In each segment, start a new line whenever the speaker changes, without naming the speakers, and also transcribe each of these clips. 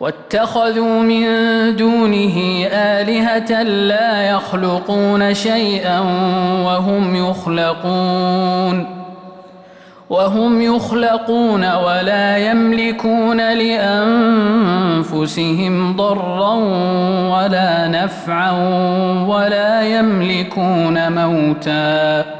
واتخذوا من دونه آلهة لا يخلقون شيئا وهم يخلقون وهم يخلقون ولا يملكون لأنفسهم ضرا ولا نفعا ولا يملكون موتاً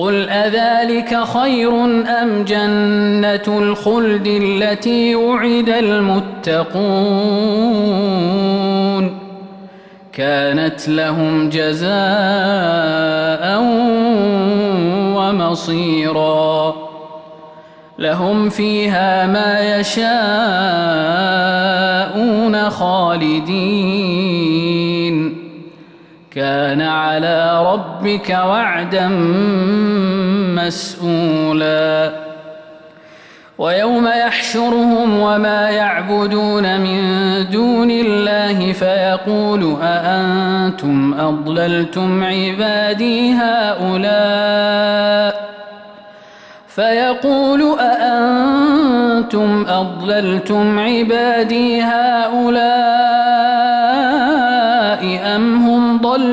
قل أذلك خير أم جنة الخلد التي وعد المتقون كانت لهم جزاء ومصيرا لهم فيها ما يشاءون خالدين كان على ربك وعدا مسؤولا. ويوم يحشرهم وما يعبدون من دون الله فيقول أأنتم أضللتم عبادي هؤلاء؟ فيقول أأنتم أضللتم عبادي هؤلاء؟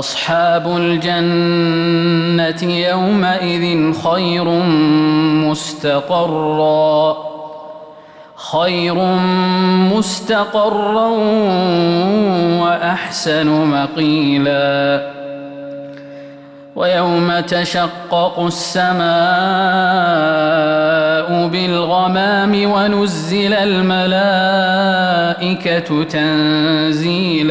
أصحاب الجنة يومئذ خير مستقرا خير مستقرا وأحسن مقيلا. ويوم تشقق السماء بالغمام ونزل الملائكة تنزيلاً.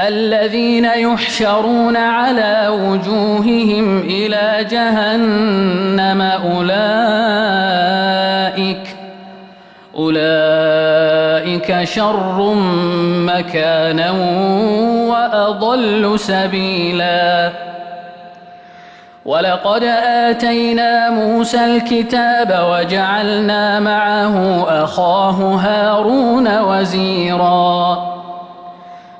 الذين يحشرون على وجوههم إلى جهنم أولئك أولئك شر مكانا وأضل سبيلا ولقد آتينا موسى الكتاب وجعلنا معه أخاه هارون وزيراً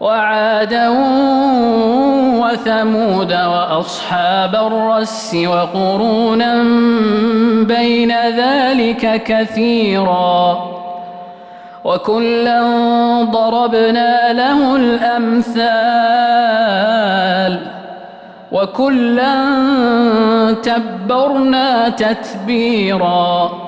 وعادا وثمود وأصحاب الرس وقرونا بين ذلك كثيرا وكلا ضربنا له الأمثال وكلا تبرنا تتبيرا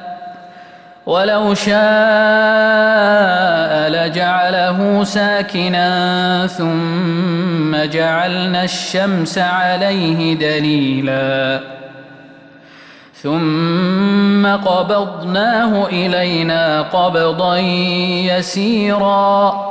ولو شاء لجعله ساكنا ثم جعلنا الشمس عليه دليلا ثم قبضناه إلينا قبضا يسيرا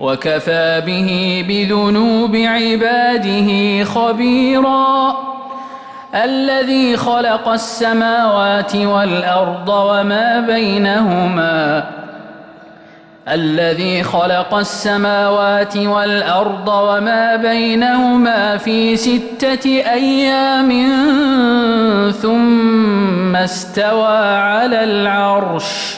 وكفى به بذنوب عباده خبيرا. الذي خلق السماوات والأرض وما بينهما. الذي خلق السماوات والأرض وما بينهما في ستة أيام ثم استوى على العرش.